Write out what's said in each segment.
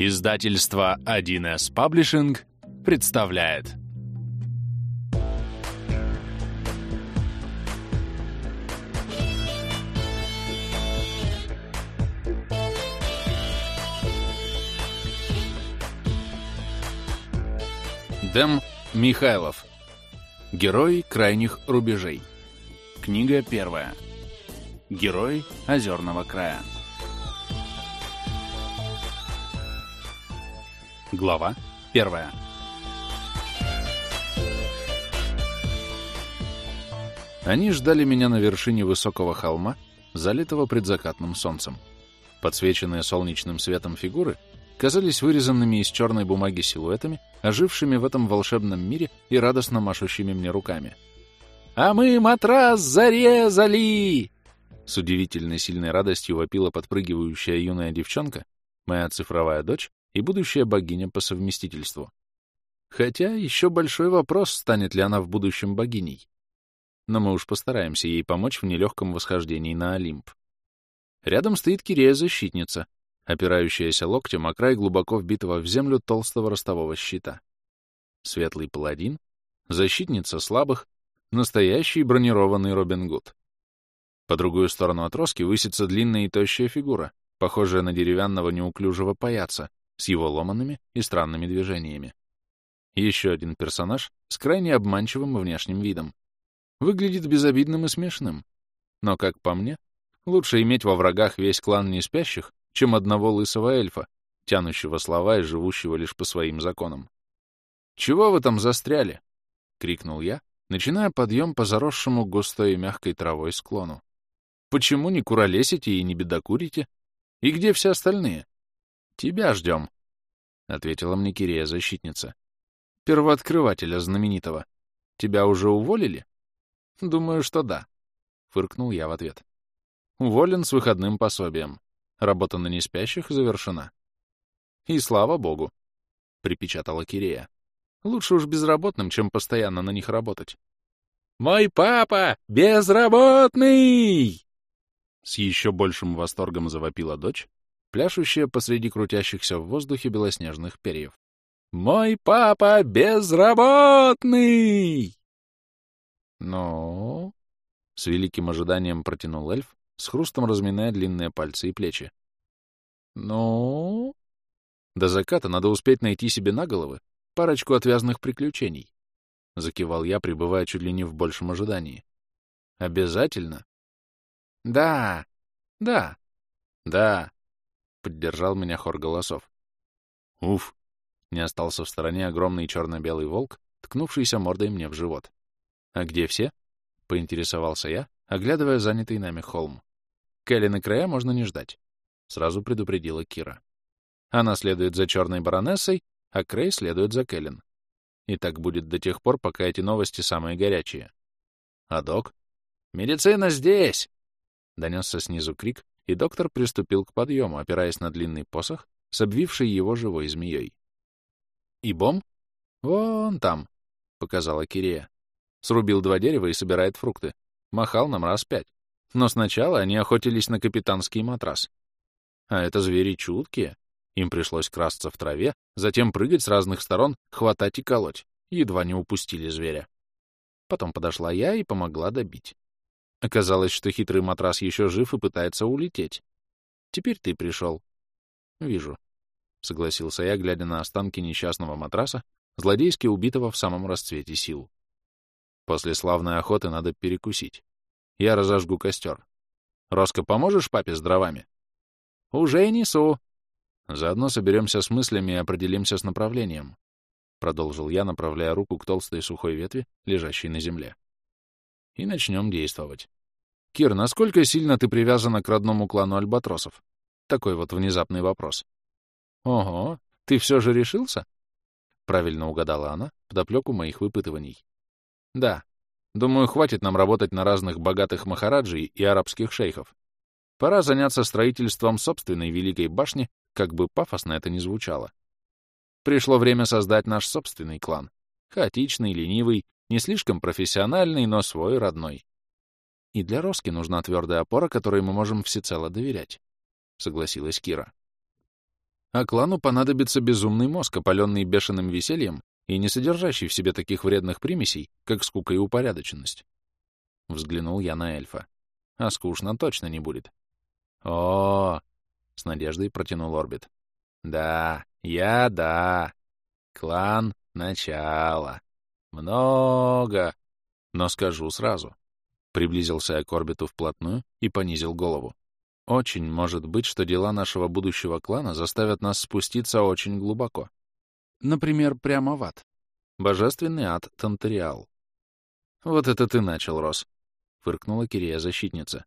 Издательство 1С Паблишинг представляет. Дэм Михайлов. Герой крайних рубежей Книга первая. Герой озерного края Глава первая. Они ждали меня на вершине высокого холма, залитого предзакатным солнцем. Подсвеченные солнечным светом фигуры казались вырезанными из черной бумаги силуэтами, ожившими в этом волшебном мире и радостно машущими мне руками. «А мы матрас зарезали!» С удивительной сильной радостью вопила подпрыгивающая юная девчонка, моя цифровая дочь, и будущая богиня по совместительству. Хотя еще большой вопрос, станет ли она в будущем богиней. Но мы уж постараемся ей помочь в нелегком восхождении на Олимп. Рядом стоит Кирея-защитница, опирающаяся локтем о край глубоко вбитого в землю толстого ростового щита. Светлый паладин, защитница слабых, настоящий бронированный Робин Гуд. По другую сторону от Роски высится длинная и тощая фигура, похожая на деревянного неуклюжего паяца, с его ломанными и странными движениями. Еще один персонаж с крайне обманчивым внешним видом. Выглядит безобидным и смешным. Но, как по мне, лучше иметь во врагах весь клан неспящих, чем одного лысого эльфа, тянущего слова и живущего лишь по своим законам. «Чего вы там застряли?» — крикнул я, начиная подъем по заросшему густой и мягкой травой склону. «Почему не куролесите и не бедокурите? И где все остальные?» «Тебя ждем», — ответила мне Кирея-защитница. «Первооткрывателя знаменитого. Тебя уже уволили?» «Думаю, что да», — фыркнул я в ответ. «Уволен с выходным пособием. Работа на неспящих завершена». «И слава богу», — припечатала Кирея. «Лучше уж безработным, чем постоянно на них работать». «Мой папа безработный!» С еще большим восторгом завопила дочь, пляшущая посреди крутящихся в воздухе белоснежных перьев. «Мой папа безработный!» «Ну?» — с великим ожиданием протянул эльф, с хрустом разминая длинные пальцы и плечи. «Ну?» «До заката надо успеть найти себе на головы парочку отвязных приключений», — закивал я, пребывая чуть ли не в большем ожидании. «Обязательно?» «Да, да, да», — поддержал меня хор голосов. «Уф!» — не остался в стороне огромный черно-белый волк, ткнувшийся мордой мне в живот. «А где все?» — поинтересовался я, оглядывая занятый нами холм. «Кэлен и края можно не ждать», — сразу предупредила Кира. «Она следует за черной баронессой, а Крей следует за Кэлен. И так будет до тех пор, пока эти новости самые горячие». «А док?» «Медицина здесь!» — донесся снизу крик, и доктор приступил к подъему, опираясь на длинный посох, с обвившей его живой змеей. «И бом? Вон там», — показала Кирея. Срубил два дерева и собирает фрукты. Махал нам раз пять. Но сначала они охотились на капитанский матрас. А это звери чуткие. Им пришлось красться в траве, затем прыгать с разных сторон, хватать и колоть. Едва не упустили зверя. Потом подошла я и помогла добить. Оказалось, что хитрый матрас еще жив и пытается улететь. Теперь ты пришел. Вижу. Согласился я, глядя на останки несчастного матраса, злодейски убитого в самом расцвете сил. После славной охоты надо перекусить. Я разожгу костер. Роско, поможешь папе с дровами? Уже несу. Заодно соберемся с мыслями и определимся с направлением. Продолжил я, направляя руку к толстой сухой ветви, лежащей на земле и начнем действовать. Кир, насколько сильно ты привязана к родному клану альбатросов? Такой вот внезапный вопрос. Ого, ты все же решился? Правильно угадала она подоплеку моих выпытываний. Да. Думаю, хватит нам работать на разных богатых махараджей и арабских шейхов. Пора заняться строительством собственной Великой башни, как бы пафосно это ни звучало. Пришло время создать наш собственный клан. Хаотичный, ленивый, не слишком профессиональный, но свой родной. И для Роски нужна твердая опора, которой мы можем всецело доверять, — согласилась Кира. а клану понадобится безумный мозг, опаленный бешеным весельем и не содержащий в себе таких вредных примесей, как скука и упорядоченность. Взглянул я на эльфа. А скучно точно не будет. О, -о, -о с надеждой протянул Орбит. Да, я да. Клан — начало. Много. Но скажу сразу. Приблизился я к Орбиту вплотную и понизил голову. Очень может быть, что дела нашего будущего клана заставят нас спуститься очень глубоко. Например, прямо в ад. Божественный ад Тантериал. Вот это ты начал, Рос. — фыркнула Кирия-защитница.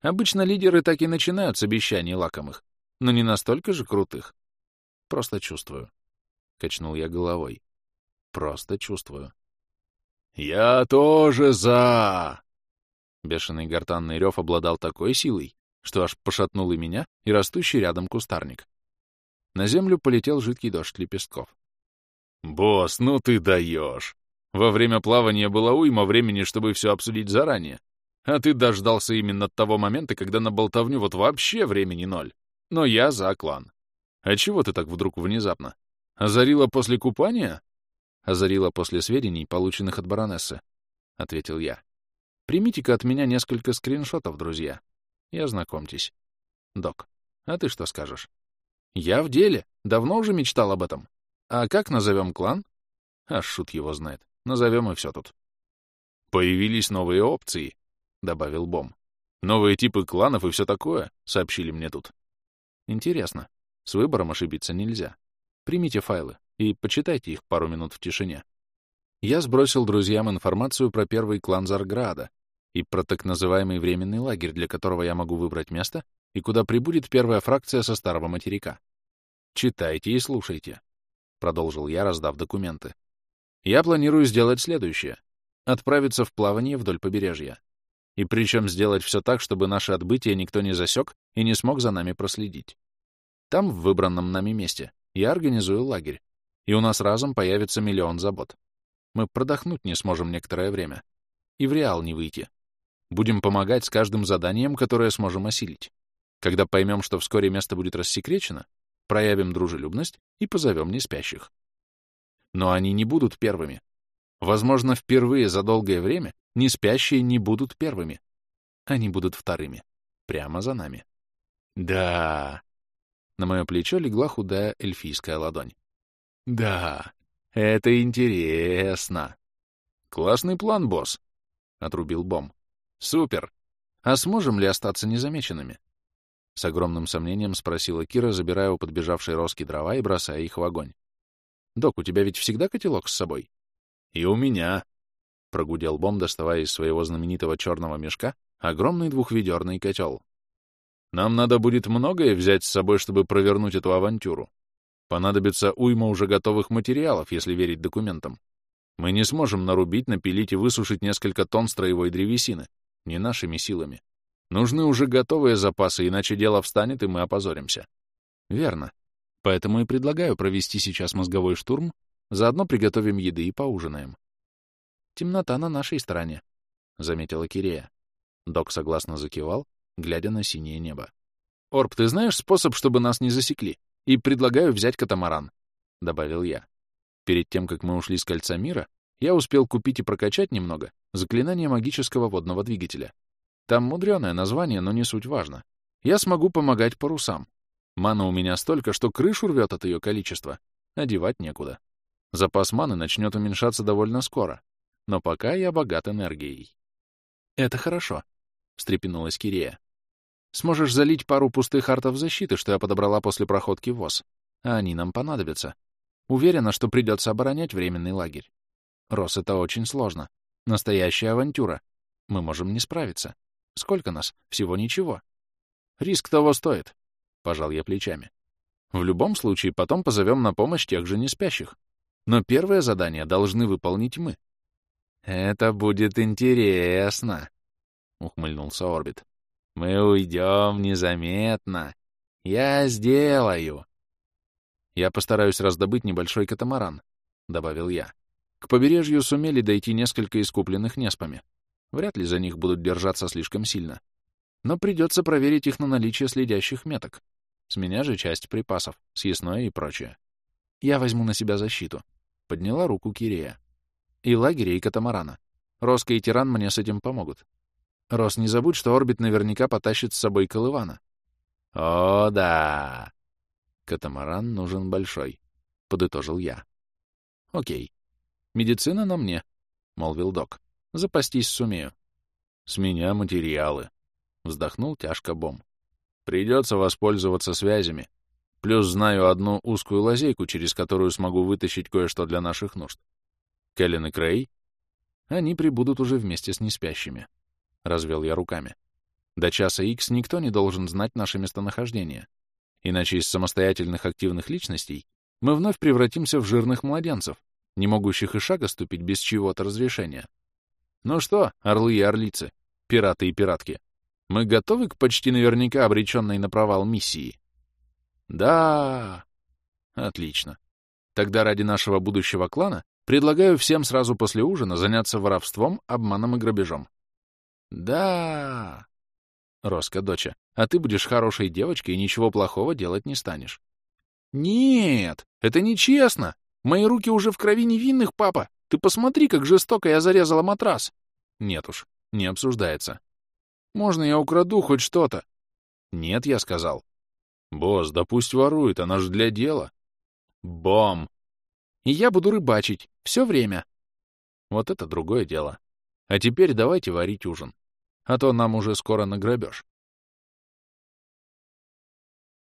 «Обычно лидеры так и начинают с обещаний лакомых, но не настолько же крутых. Просто чувствую». Качнул я головой. «Просто чувствую». «Я тоже за!» Бешеный гортанный рев обладал такой силой, что аж пошатнул и меня, и растущий рядом кустарник. На землю полетел жидкий дождь лепестков. «Босс, ну ты даешь! Во время плавания было уйма времени, чтобы все обсудить заранее. А ты дождался именно того момента, когда на болтовню вот вообще времени ноль. Но я за клан. А чего ты так вдруг внезапно? Озарила после купания? Озарила после сведений, полученных от баронессы, — ответил я. Примите-ка от меня несколько скриншотов, друзья. И ознакомьтесь. Док, а ты что скажешь? Я в деле. Давно уже мечтал об этом. А как назовем клан? А шут его знает. Назовем и все тут. «Появились новые опции», — добавил Бом. «Новые типы кланов и все такое», — сообщили мне тут. «Интересно. С выбором ошибиться нельзя. Примите файлы и почитайте их пару минут в тишине». Я сбросил друзьям информацию про первый клан Зарграда и про так называемый временный лагерь, для которого я могу выбрать место и куда прибудет первая фракция со старого материка. «Читайте и слушайте», — продолжил я, раздав документы. Я планирую сделать следующее — отправиться в плавание вдоль побережья. И причем сделать все так, чтобы наше отбытие никто не засек и не смог за нами проследить. Там, в выбранном нами месте, я организую лагерь, и у нас разом появится миллион забот. Мы продохнуть не сможем некоторое время. И в реал не выйти. Будем помогать с каждым заданием, которое сможем осилить. Когда поймем, что вскоре место будет рассекречено, проявим дружелюбность и позовем неспящих. Но они не будут первыми. Возможно, впервые за долгое время не спящие не будут первыми. Они будут вторыми. Прямо за нами. Да. На мое плечо легла худая эльфийская ладонь. Да, это интересно. Классный план, босс, — отрубил Бом. Супер. А сможем ли остаться незамеченными? С огромным сомнением спросила Кира, забирая у подбежавшей Роски дрова и бросая их в огонь. «Док, у тебя ведь всегда котелок с собой?» «И у меня», — прогудел Бом, доставая из своего знаменитого черного мешка огромный двухведерный котел. «Нам надо будет многое взять с собой, чтобы провернуть эту авантюру. Понадобится уйма уже готовых материалов, если верить документам. Мы не сможем нарубить, напилить и высушить несколько тонн строевой древесины, не нашими силами. Нужны уже готовые запасы, иначе дело встанет, и мы опозоримся». «Верно. Поэтому и предлагаю провести сейчас мозговой штурм, заодно приготовим еды и поужинаем. Темнота на нашей стороне, — заметила Кирея. Док согласно закивал, глядя на синее небо. «Орб, ты знаешь способ, чтобы нас не засекли? И предлагаю взять катамаран», — добавил я. Перед тем, как мы ушли с Кольца Мира, я успел купить и прокачать немного заклинание магического водного двигателя. Там мудреное название, но не суть важно. Я смогу помогать парусам, Мана у меня столько, что крышу рвет от ее количества. Одевать некуда. Запас маны начнет уменьшаться довольно скоро. Но пока я богат энергией. «Это хорошо», — встрепенулась Кирея. «Сможешь залить пару пустых артов защиты, что я подобрала после проходки ВОЗ. А они нам понадобятся. Уверена, что придется оборонять временный лагерь. Рос, это очень сложно. Настоящая авантюра. Мы можем не справиться. Сколько нас? Всего ничего. Риск того стоит. — пожал я плечами. «В любом случае, потом позовем на помощь тех же неспящих. Но первое задание должны выполнить мы». «Это будет интересно», — ухмыльнулся Орбит. «Мы уйдем незаметно. Я сделаю». «Я постараюсь раздобыть небольшой катамаран», — добавил я. К побережью сумели дойти несколько искупленных неспами. Вряд ли за них будут держаться слишком сильно но придется проверить их на наличие следящих меток. С меня же часть припасов, съестное и прочее. Я возьму на себя защиту. Подняла руку Кирея. И лагеря, и катамарана. Роско и Тиран мне с этим помогут. Рос, не забудь, что орбит наверняка потащит с собой Колывана. О, да! Катамаран нужен большой, — подытожил я. Окей. Медицина на мне, — молвил док. Запастись сумею. С меня материалы, — вздохнул тяжко Бом. Придется воспользоваться связями. Плюс знаю одну узкую лазейку, через которую смогу вытащить кое-что для наших нужд. Кэлен и Крей? Они прибудут уже вместе с неспящими. Развел я руками. До часа Икс никто не должен знать наше местонахождение. Иначе из самостоятельных активных личностей мы вновь превратимся в жирных младенцев, не могущих и шага ступить без чьего-то разрешения. Ну что, орлы и орлицы, пираты и пиратки, мы готовы к почти наверняка обреченной на провал миссии? Да. Отлично. Тогда ради нашего будущего клана предлагаю всем сразу после ужина заняться воровством, обманом и грабежом. Да. Роско, доча, а ты будешь хорошей девочкой и ничего плохого делать не станешь. Нет, это нечестно. Мои руки уже в крови невинных, папа. Ты посмотри, как жестоко я зарезала матрас. Нет уж, не обсуждается. Можно я украду хоть что-то? Нет, я сказал. Босс, да пусть ворует, она же для дела. Бом! И я буду рыбачить. Все время. Вот это другое дело. А теперь давайте варить ужин. А то нам уже скоро на грабеж.